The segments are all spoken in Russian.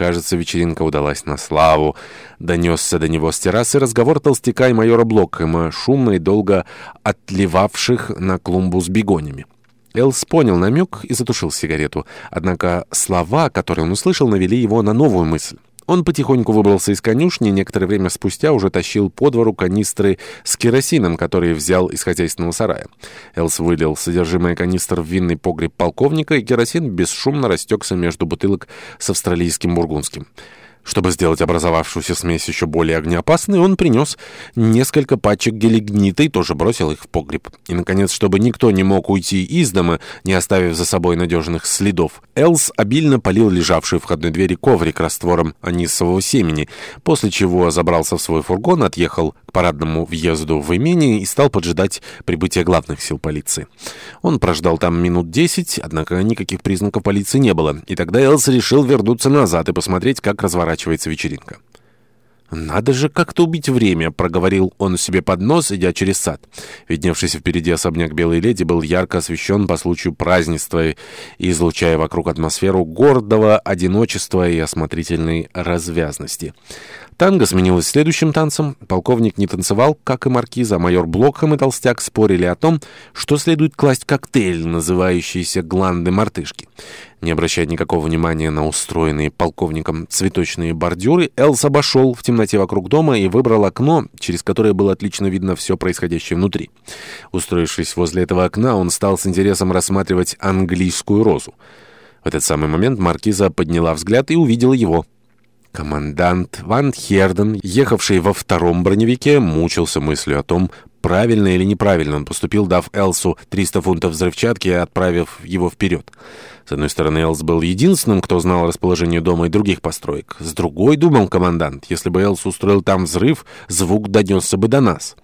Кажется, вечеринка удалась на славу. Донесся до него с террасы разговор толстяка и майора Блокхэма, шумно и долго отливавших на клумбу с бегонями. Элс понял намек и затушил сигарету. Однако слова, которые он услышал, навели его на новую мысль. Он потихоньку выбрался из конюшни некоторое время спустя уже тащил по двору канистры с керосином, которые взял из хозяйственного сарая. Элс вылил содержимое канистр в винный погреб полковника, и керосин бесшумно растекся между бутылок с австралийским бургундским. Чтобы сделать образовавшуюся смесь еще более огнеопасной, он принес несколько пачек гелигнита и тоже бросил их в погреб. И, наконец, чтобы никто не мог уйти из дома, не оставив за собой надежных следов, Элс обильно полил лежавший в входной двери коврик раствором анисового семени, после чего забрался в свой фургон, отъехал к парадному въезду в имение и стал поджидать прибытия главных сил полиции. Он прождал там минут десять, однако никаких признаков полиции не было, и тогда Элс решил вернуться назад и посмотреть, как разворачивается вечеринка. «Надо же как-то убить время», — проговорил он себе под нос, идя через сад. Видневшийся впереди особняк Белой Леди был ярко освещен по случаю празднества, излучая вокруг атмосферу гордого одиночества и осмотрительной развязности. Танго сменилось следующим танцем. Полковник не танцевал, как и маркиза. А майор Блокхэм и Толстяк спорили о том, что следует класть коктейль, называющийся «Гланды мартышки». Не обращая никакого внимания на устроенные полковником цветочные бордюры, Элс обошел в темноте вокруг дома и выбрал окно, через которое было отлично видно все происходящее внутри. Устроившись возле этого окна, он стал с интересом рассматривать английскую розу. В этот самый момент маркиза подняла взгляд и увидела его. Командант Ван Херден, ехавший во втором броневике, мучился мыслью о том, правильно или неправильно он поступил, дав Элсу 300 фунтов взрывчатки и отправив его вперед. С одной стороны, Элс был единственным, кто знал расположение дома и других построек. С другой, думал командант, если бы Элс устроил там взрыв, звук донесся бы до нас.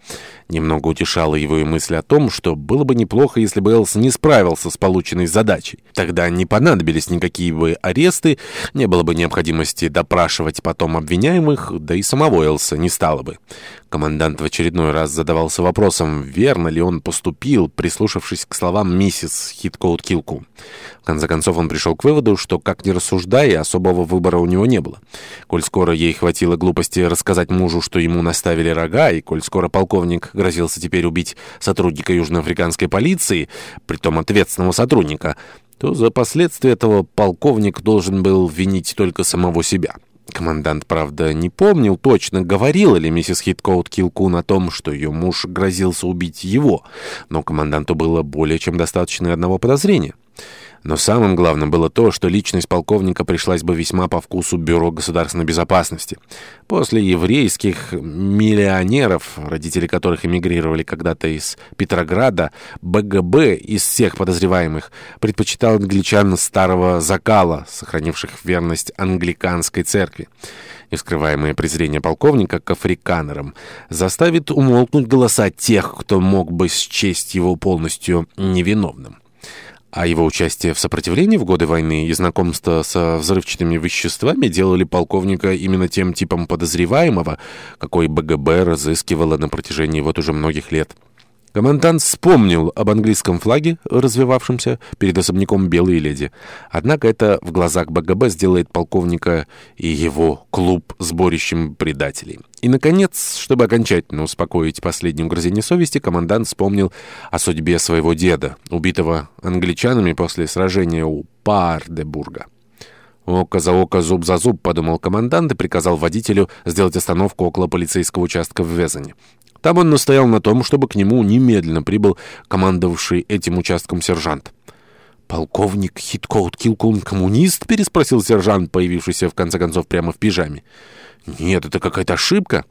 Немного утешала его и мысль о том, что было бы неплохо, если бы Элс не справился с полученной задачей. Тогда не понадобились никакие бы аресты, не было бы необходимости допрашивать потом обвиняемых, да и самого Элса не стало бы. Командант в очередной раз задавался вопросом, верно ли он поступил, прислушавшись к словам миссис Хиткоут Килку. В конце концов он пришел к выводу, что, как ни рассуждая, особого выбора у него не было. Коль скоро ей хватило глупости рассказать мужу, что ему наставили рога, и коль скоро полковник грозился теперь убить сотрудника южноафриканской полиции, притом ответственного сотрудника, то за последствия этого полковник должен был винить только самого себя. Командант, правда, не помнил точно, говорила ли миссис Хиткоут Килкун о том, что ее муж грозился убить его, но команданту было более чем достаточно одного подозрения. Но самым главным было то, что личность полковника пришлась бы весьма по вкусу Бюро государственной безопасности. После еврейских миллионеров, родители которых эмигрировали когда-то из Петрограда, БГБ из всех подозреваемых предпочитал англичан старого закала, сохранивших верность англиканской церкви. Нескрываемое презрение полковника к африканерам заставит умолкнуть голоса тех, кто мог бы счесть его полностью невиновным. А его участие в сопротивлении в годы войны и знакомство со взрывчатыми веществами делали полковника именно тем типом подозреваемого, какой БГБ разыскивало на протяжении вот уже многих лет. Командант вспомнил об английском флаге, развивавшемся перед особняком «Белые леди». Однако это в глазах БГБ сделает полковника и его клуб сборищем предателей. И, наконец, чтобы окончательно успокоить последнюю угрозение совести, командант вспомнил о судьбе своего деда, убитого англичанами после сражения у Пардебурга. «Око за око, зуб за зуб», — подумал командант и приказал водителю сделать остановку около полицейского участка в Везане. Там он настоял на том, чтобы к нему немедленно прибыл командовавший этим участком сержант. «Полковник Хиткоут Килкун коммунист?» — переспросил сержант, появившийся, в конце концов, прямо в пижаме. «Нет, это какая-то ошибка».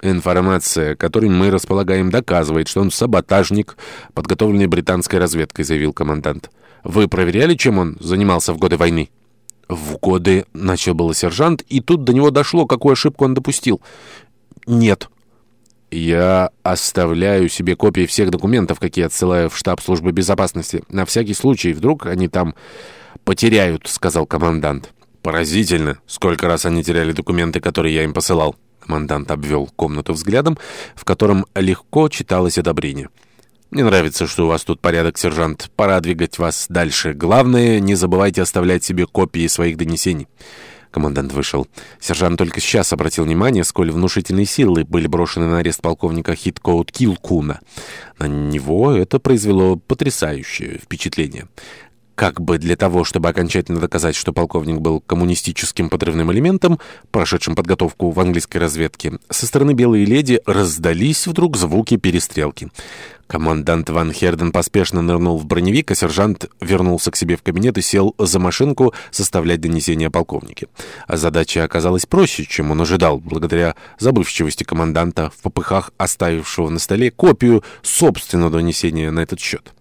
«Информация, которой мы располагаем, доказывает, что он саботажник, подготовленный британской разведкой», — заявил командант. «Вы проверяли, чем он занимался в годы войны?» «В годы...» — начал было сержант, и тут до него дошло, какую ошибку он допустил. «Нет», я оставляю себе копии всех документов, какие отсылаю в штаб службы безопасности. На всякий случай, вдруг они там потеряют, сказал командант. Поразительно, сколько раз они теряли документы, которые я им посылал. Командант обвел комнату взглядом, в котором легко читалось одобрение. «Мне нравится, что у вас тут порядок, сержант. Пора двигать вас дальше. Главное, не забывайте оставлять себе копии своих донесений». Командант вышел. Сержант только сейчас обратил внимание, сколь внушительные силы были брошены на арест полковника Хиткоут Килкуна. На него это произвело потрясающее впечатление. Как бы для того, чтобы окончательно доказать, что полковник был коммунистическим подрывным элементом, прошедшим подготовку в английской разведке, со стороны «Белой леди» раздались вдруг звуки перестрелки. Командант Ван Херден поспешно нырнул в броневик, а сержант вернулся к себе в кабинет и сел за машинку составлять донесение полковнике. А задача оказалась проще, чем он ожидал, благодаря забывчивости команданта в попыхах оставившего на столе копию собственного донесения на этот счет.